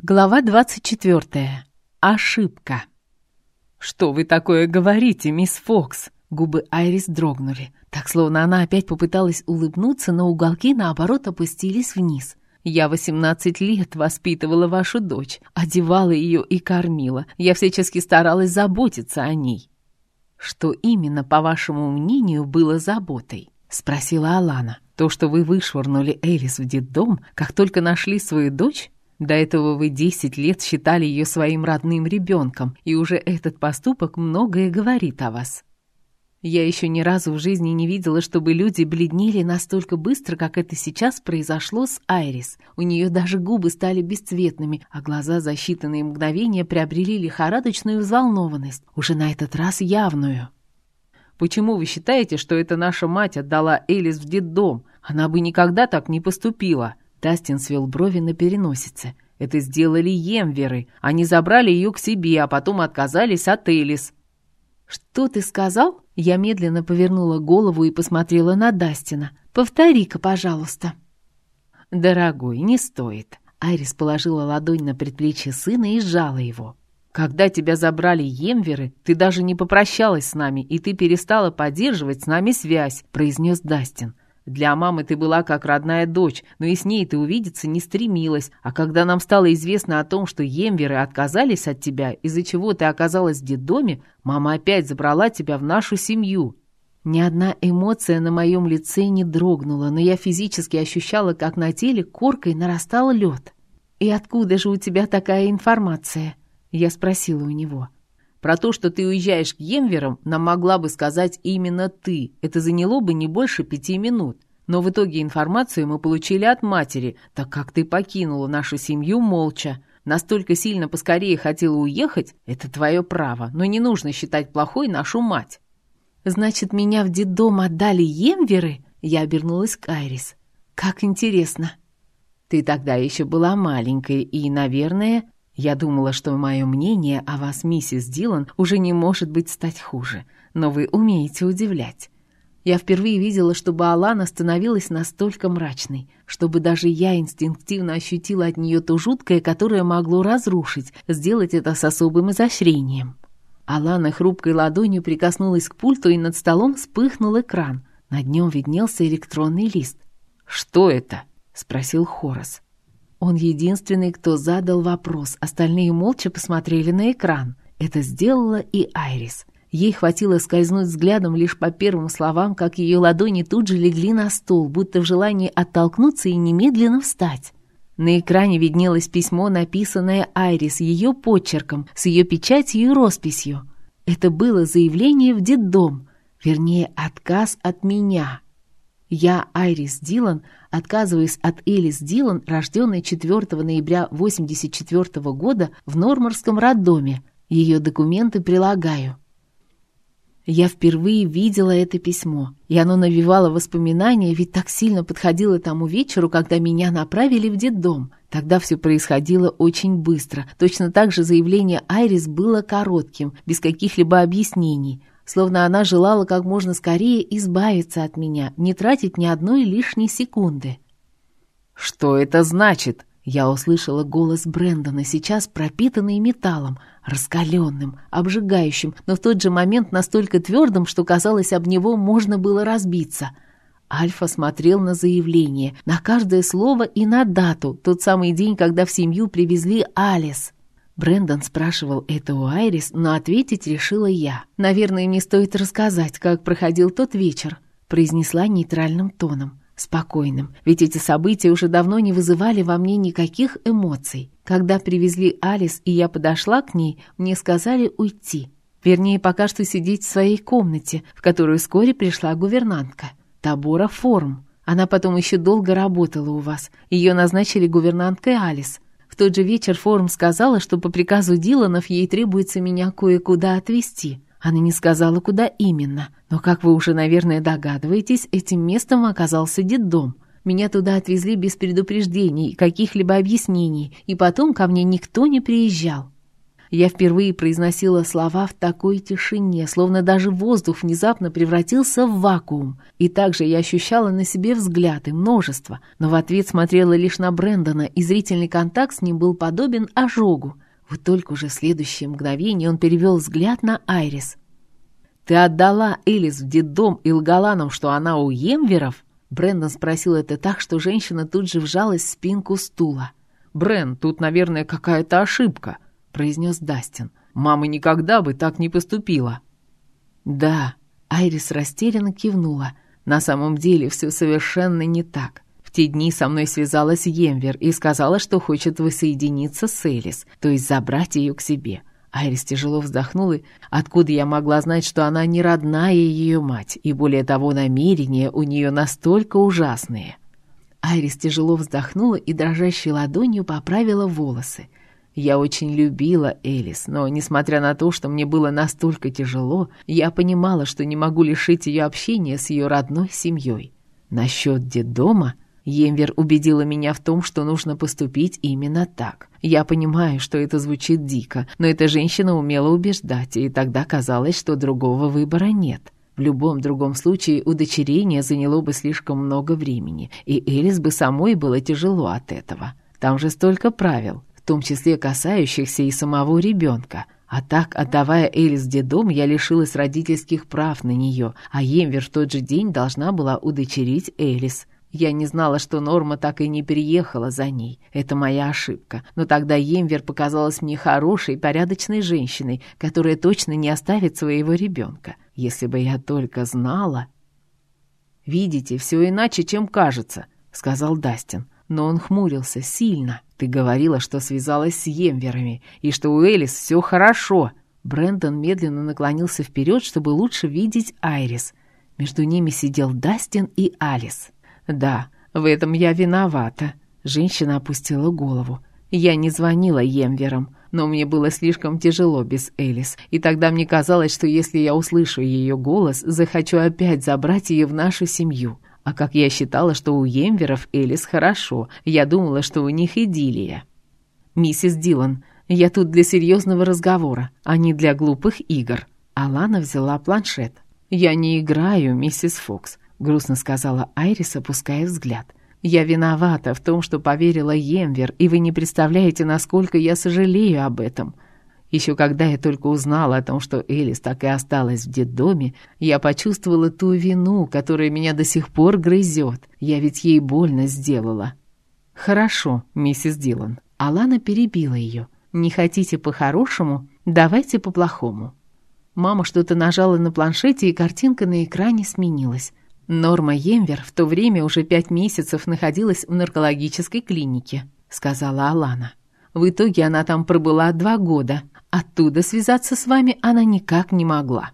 Глава 24. Ошибка. «Что вы такое говорите, мисс Фокс?» Губы Айрис дрогнули, так словно она опять попыталась улыбнуться, но уголки, наоборот, опустились вниз. «Я 18 лет воспитывала вашу дочь, одевала ее и кормила. Я всячески старалась заботиться о ней». «Что именно, по вашему мнению, было заботой?» — спросила Алана. «То, что вы вышвырнули Элис в детдом, как только нашли свою дочь?» До этого вы десять лет считали ее своим родным ребенком, и уже этот поступок многое говорит о вас. Я еще ни разу в жизни не видела, чтобы люди бледнели настолько быстро, как это сейчас произошло с Айрис. У нее даже губы стали бесцветными, а глаза за считанные мгновения приобрели лихорадочную взволнованность, уже на этот раз явную. «Почему вы считаете, что это наша мать отдала Элис в детдом? Она бы никогда так не поступила!» Тастин свел брови на переносице. Это сделали Емверы. Они забрали ее к себе, а потом отказались от Элис. «Что ты сказал?» Я медленно повернула голову и посмотрела на Дастина. «Повтори-ка, пожалуйста». «Дорогой, не стоит». Айрис положила ладонь на предплечье сына и сжала его. «Когда тебя забрали Емверы, ты даже не попрощалась с нами, и ты перестала поддерживать с нами связь», — произнес Дастин. Для мамы ты была как родная дочь, но и с ней ты увидеться не стремилась. А когда нам стало известно о том, что Емверы отказались от тебя, из-за чего ты оказалась в детдоме, мама опять забрала тебя в нашу семью». Ни одна эмоция на моем лице не дрогнула, но я физически ощущала, как на теле коркой нарастал лед. «И откуда же у тебя такая информация?» Я спросила у него. Про то, что ты уезжаешь к Емверам, нам могла бы сказать именно ты. Это заняло бы не больше пяти минут. Но в итоге информацию мы получили от матери, так как ты покинула нашу семью молча. Настолько сильно поскорее хотела уехать, это твое право, но не нужно считать плохой нашу мать. Значит, меня в детдом отдали Емверы? Я обернулась к Айрис. Как интересно. Ты тогда еще была маленькой и, наверное, я думала, что мое мнение о вас, миссис Дилан, уже не может быть стать хуже, но вы умеете удивлять. Я впервые видела, чтобы Алана становилась настолько мрачной, чтобы даже я инстинктивно ощутила от нее то жуткое, которое могло разрушить, сделать это с особым изощрением. Алана хрупкой ладонью прикоснулась к пульту, и над столом вспыхнул экран. На нем виднелся электронный лист. «Что это?» — спросил Хорас. Он единственный, кто задал вопрос. Остальные молча посмотрели на экран. Это сделала и Айрис. Ей хватило скользнуть взглядом лишь по первым словам, как ее ладони тут же легли на стол, будто в желании оттолкнуться и немедленно встать. На экране виднелось письмо, написанное Айрис ее почерком, с ее печатью и росписью. Это было заявление в детдом, вернее, отказ от меня. Я, Айрис Дилан, отказываюсь от Элис Дилан, рожденной 4 ноября 1984 года в Норморском роддоме. Ее документы прилагаю. Я впервые видела это письмо, и оно навевало воспоминания, ведь так сильно подходило тому вечеру, когда меня направили в детдом. Тогда все происходило очень быстро. Точно так же заявление Айрис было коротким, без каких-либо объяснений словно она желала как можно скорее избавиться от меня, не тратить ни одной лишней секунды. «Что это значит?» Я услышала голос Брэндона, сейчас пропитанный металлом, раскаленным, обжигающим, но в тот же момент настолько твердым, что, казалось, об него можно было разбиться. Альфа смотрел на заявление, на каждое слово и на дату, тот самый день, когда в семью привезли Алис. Брендон спрашивал это у Айрис, но ответить решила я. «Наверное, не стоит рассказать, как проходил тот вечер», произнесла нейтральным тоном, спокойным, ведь эти события уже давно не вызывали во мне никаких эмоций. Когда привезли Алис, и я подошла к ней, мне сказали уйти. Вернее, пока что сидеть в своей комнате, в которую вскоре пришла гувернантка. Табора Форм. Она потом еще долго работала у вас. Ее назначили гувернанткой Алис тот же вечер Форум сказала, что по приказу Диланов ей требуется меня кое-куда отвезти. Она не сказала, куда именно, но, как вы уже, наверное, догадываетесь, этим местом оказался детдом. Меня туда отвезли без предупреждений, каких-либо объяснений, и потом ко мне никто не приезжал. Я впервые произносила слова в такой тишине, словно даже воздух внезапно превратился в вакуум. И также я ощущала на себе взгляды, множество, но в ответ смотрела лишь на Брэндона, и зрительный контакт с ним был подобен ожогу. Вот только уже в следующее мгновение он перевел взгляд на Айрис. «Ты отдала Элис в детдом и лгала нам, что она у Емверов?» Брэндон спросил это так, что женщина тут же вжалась в спинку стула. «Брэн, тут, наверное, какая-то ошибка», — произнес Дастин. «Мама никогда бы так не поступила». «Да», — Айрис растерянно кивнула. «На самом деле все совершенно не так. В те дни со мной связалась Емвер и сказала, что хочет воссоединиться с Элис, то есть забрать ее к себе. Айрис тяжело вздохнула. Откуда я могла знать, что она не родная ее мать, и более того, намерения у нее настолько ужасные?» Айрис тяжело вздохнула и дрожащей ладонью поправила волосы. Я очень любила Элис, но, несмотря на то, что мне было настолько тяжело, я понимала, что не могу лишить ее общения с ее родной семьей. Насчет детдома Емвер убедила меня в том, что нужно поступить именно так. Я понимаю, что это звучит дико, но эта женщина умела убеждать, и тогда казалось, что другого выбора нет. В любом другом случае удочерение заняло бы слишком много времени, и Элис бы самой было тяжело от этого. Там же столько правил, том числе касающихся и самого ребенка. А так, отдавая Элис в детдом, я лишилась родительских прав на нее, а Емвер в тот же день должна была удочерить Элис. Я не знала, что Норма так и не переехала за ней. Это моя ошибка. Но тогда Емвер показалась мне хорошей, порядочной женщиной, которая точно не оставит своего ребенка. Если бы я только знала... «Видите, все иначе, чем кажется», — сказал Дастин. Но он хмурился сильно. «Ты говорила, что связалась с Емверами, и что у Элис все хорошо». Брэндон медленно наклонился вперед, чтобы лучше видеть Айрис. Между ними сидел Дастин и Алис. «Да, в этом я виновата», — женщина опустила голову. «Я не звонила Емверам, но мне было слишком тяжело без Элис, и тогда мне казалось, что если я услышу ее голос, захочу опять забрать ее в нашу семью. А как я считала, что у Емверов Элис хорошо, я думала, что у них идиллия». «Миссис Дилан, я тут для серьезного разговора, а не для глупых игр». Алана взяла планшет. «Я не играю, миссис Фокс. — грустно сказала Айрис, опуская взгляд. «Я виновата в том, что поверила Емвер, и вы не представляете, насколько я сожалею об этом. Еще когда я только узнала о том, что Элис так и осталась в детдоме, я почувствовала ту вину, которая меня до сих пор грызет. Я ведь ей больно сделала». «Хорошо, миссис Дилан». Алана перебила ее. «Не хотите по-хорошему? Давайте по-плохому». Мама что-то нажала на планшете, и картинка на экране сменилась. «Норма Емвер в то время уже пять месяцев находилась в наркологической клинике», — сказала Алана. «В итоге она там пробыла два года. Оттуда связаться с вами она никак не могла».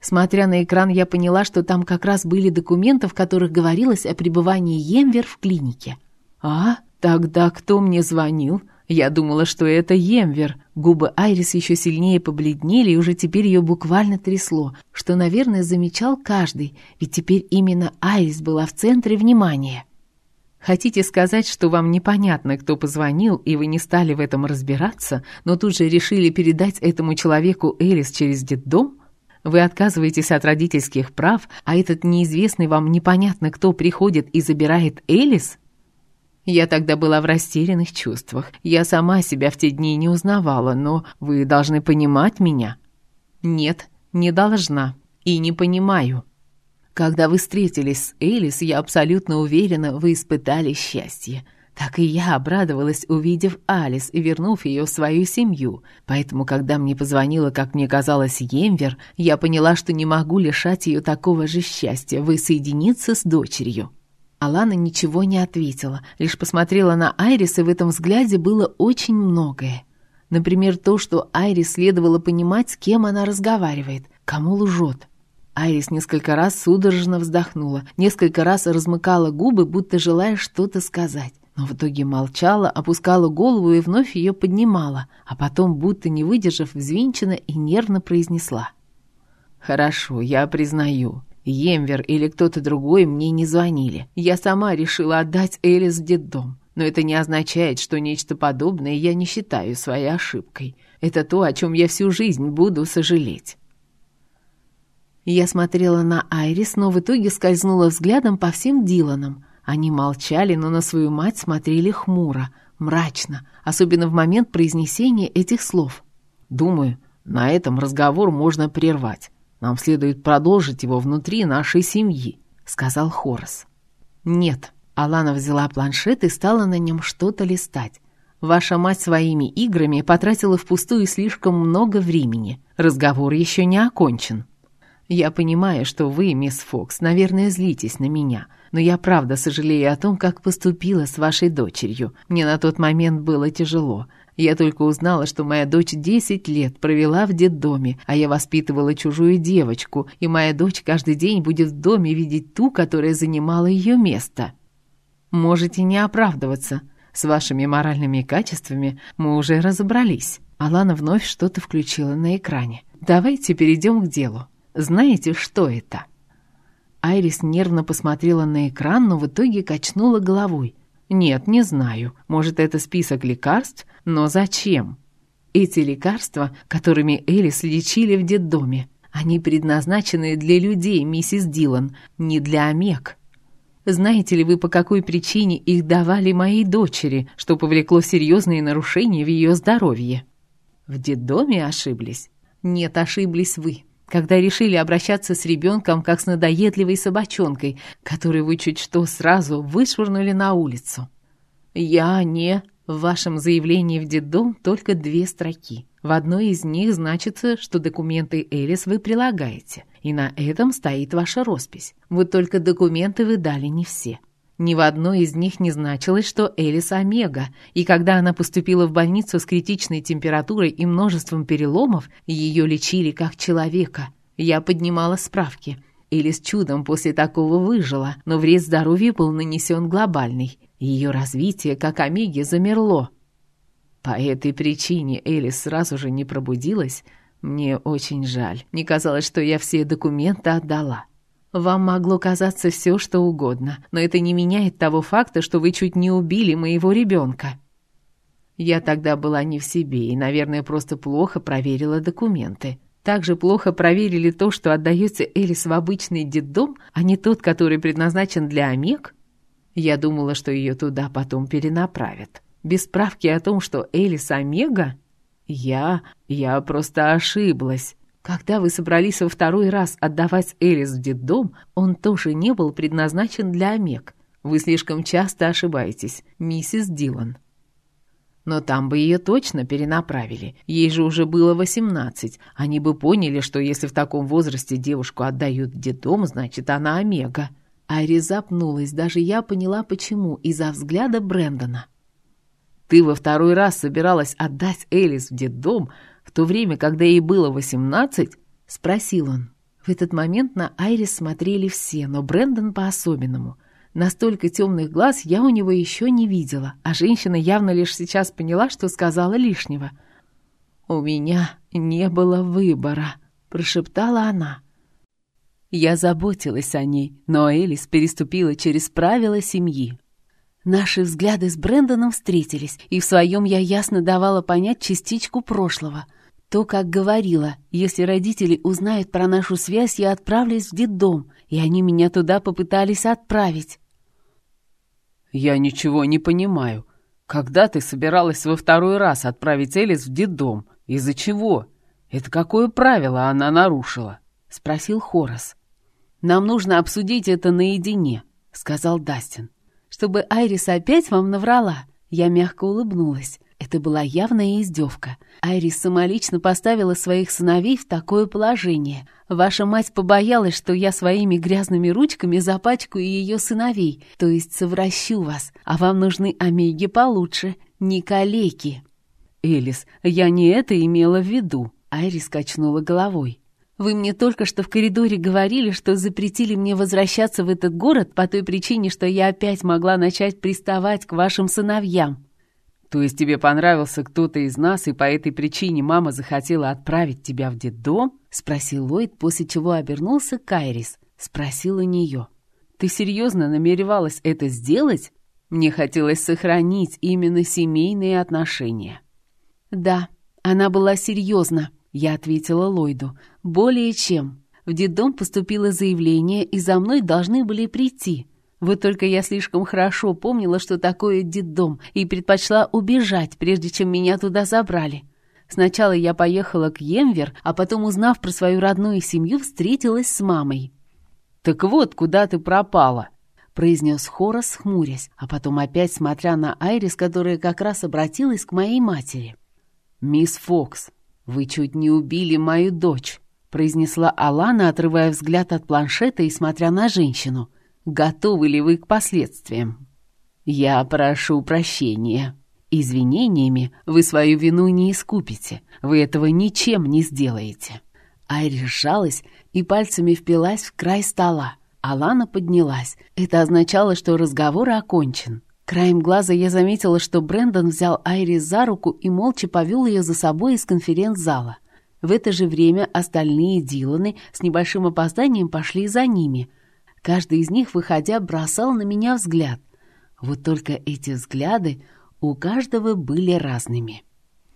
Смотря на экран, я поняла, что там как раз были документы, в которых говорилось о пребывании Емвер в клинике. «А? Тогда кто мне звонил?» Я думала, что это Емвер. Губы Айрис еще сильнее побледнели, и уже теперь ее буквально трясло, что, наверное, замечал каждый, ведь теперь именно Айрис была в центре внимания. Хотите сказать, что вам непонятно, кто позвонил, и вы не стали в этом разбираться, но тут же решили передать этому человеку Элис через детдом? Вы отказываетесь от родительских прав, а этот неизвестный вам непонятно кто приходит и забирает Элис? Я тогда была в растерянных чувствах. Я сама себя в те дни не узнавала, но вы должны понимать меня. Нет, не должна. И не понимаю. Когда вы встретились с Элис, я абсолютно уверена, вы испытали счастье. Так и я обрадовалась, увидев Алис и вернув ее в свою семью. Поэтому, когда мне позвонила, как мне казалось, Емвер, я поняла, что не могу лишать ее такого же счастья, воссоединиться с дочерью. Алана ничего не ответила, лишь посмотрела на Айрис, и в этом взгляде было очень многое. Например, то, что Айрис следовало понимать, с кем она разговаривает, кому лжет. Айрис несколько раз судорожно вздохнула, несколько раз размыкала губы, будто желая что-то сказать. Но в итоге молчала, опускала голову и вновь ее поднимала, а потом, будто не выдержав, взвинченно и нервно произнесла. «Хорошо, я признаю. Емвер или кто-то другой мне не звонили. Я сама решила отдать Элис в детдом. Но это не означает, что нечто подобное я не считаю своей ошибкой. Это то, о чем я всю жизнь буду сожалеть. Я смотрела на Айрис, но в итоге скользнула взглядом по всем Диланам. Они молчали, но на свою мать смотрели хмуро, мрачно, особенно в момент произнесения этих слов. «Думаю, на этом разговор можно прервать. Нам следует продолжить его внутри нашей семьи», — сказал Хорас. «Нет», — Алана взяла планшет и стала на нем что-то листать. «Ваша мать своими играми потратила впустую слишком много времени. Разговор еще не окончен». «Я понимаю, что вы, мисс Фокс, наверное, злитесь на меня, но я правда сожалею о том, как поступила с вашей дочерью. Мне на тот момент было тяжело. Я только узнала, что моя дочь 10 лет провела в детдоме, а я воспитывала чужую девочку, и моя дочь каждый день будет в доме видеть ту, которая занимала ее место. Можете не оправдываться. С вашими моральными качествами мы уже разобрались. Алана вновь что-то включила на экране. Давайте перейдем к делу. Знаете, что это?» Айрис нервно посмотрела на экран, но в итоге качнула головой. «Нет, не знаю. Может, это список лекарств? Но зачем?» «Эти лекарства, которыми Элис лечили в детдоме, они предназначены для людей, миссис Дилан, не для омег. Знаете ли вы, по какой причине их давали моей дочери, что повлекло серьезные нарушения в ее здоровье?» «В детдоме ошиблись?» «Нет, ошиблись вы когда решили обращаться с ребенком как с надоедливой собачонкой, которую вы чуть что сразу вышвырнули на улицу. Я не... В вашем заявлении в детдом только две строки. В одной из них значится, что документы Элис вы прилагаете, и на этом стоит ваша роспись. Вот только документы вы дали не все. Ни в одной из них не значилось, что Элис Омега, и когда она поступила в больницу с критичной температурой и множеством переломов, ее лечили как человека. Я поднимала справки. Элис чудом после такого выжила, но вред здоровью был нанесен глобальный. Ее развитие, как Омеги, замерло. По этой причине Элис сразу же не пробудилась. Мне очень жаль. Не казалось, что я все документы отдала. Вам могло казаться все, что угодно, но это не меняет того факта, что вы чуть не убили моего ребенка. Я тогда была не в себе и, наверное, просто плохо проверила документы. Также плохо проверили то, что отдается Элис в обычный детдом, а не тот, который предназначен для омег. Я думала, что ее туда потом перенаправят. Без справки о том, что Элис омега? Я... я просто ошиблась. Когда вы собрались во второй раз отдавать Элис в детдом, он тоже не был предназначен для омег. Вы слишком часто ошибаетесь, миссис Дилан. Но там бы ее точно перенаправили. Ей же уже было восемнадцать. Они бы поняли, что если в таком возрасте девушку отдают в детдом, значит, она омега. Айри запнулась, даже я поняла, почему, из-за взгляда Брэндона. «Ты во второй раз собиралась отдать Элис в детдом, то время, когда ей было восемнадцать?» — спросил он. В этот момент на Айрис смотрели все, но Брэндон по-особенному. Настолько темных глаз я у него еще не видела, а женщина явно лишь сейчас поняла, что сказала лишнего. «У меня не было выбора», — прошептала она. Я заботилась о ней, но Элис переступила через правила семьи. Наши взгляды с Брэндоном встретились, и в своем я ясно давала понять частичку прошлого — то, как говорила, если родители узнают про нашу связь, я отправлюсь в детдом, и они меня туда попытались отправить. «Я ничего не понимаю. Когда ты собиралась во второй раз отправить Элис в детдом? Из-за чего? Это какое правило она нарушила?» — спросил Хорас. «Нам нужно обсудить это наедине», — сказал Дастин. «Чтобы Айрис опять вам наврала?» Я мягко улыбнулась. Это была явная издевка. Айрис самолично поставила своих сыновей в такое положение. Ваша мать побоялась, что я своими грязными ручками запачкаю ее сыновей, то есть совращу вас, а вам нужны омеги получше, не калеки. Элис, я не это имела в виду. Айрис качнула головой. Вы мне только что в коридоре говорили, что запретили мне возвращаться в этот город по той причине, что я опять могла начать приставать к вашим сыновьям. То есть тебе понравился кто-то из нас, и по этой причине мама захотела отправить тебя в детдом?» — спросил Ллойд, после чего обернулся к Айрис. Спросил у нее. «Ты серьезно намеревалась это сделать?» Мне хотелось сохранить именно семейные отношения. «Да, она была серьезна», — я ответила Ллойду. «Более чем. В детдом поступило заявление, и за мной должны были прийти. Вот только я слишком хорошо помнила, что такое детдом, и предпочла убежать, прежде чем меня туда забрали. Сначала я поехала к Емвер, а потом, узнав про свою родную семью, встретилась с мамой. «Так вот, куда ты пропала?» произнес Хорас, хмурясь, а потом опять смотря на Айрис, которая как раз обратилась к моей матери. «Мисс Фокс, вы чуть не убили мою дочь», произнесла Алана, отрывая взгляд от планшета и смотря на женщину. «Готовы ли вы к последствиям?» «Я прошу прощения. Извинениями вы свою вину не искупите. Вы этого ничем не сделаете». Айрис сжалась и пальцами впилась в край стола. Алана поднялась. Это означало, что разговор окончен. Краем глаза я заметила, что Брэндон взял Айрис за руку и молча повел ее за собой из конференц-зала. В это же время остальные Диланы с небольшим опозданием пошли за ними. Каждый из них, выходя, бросал на меня взгляд. Вот только эти взгляды у каждого были разными.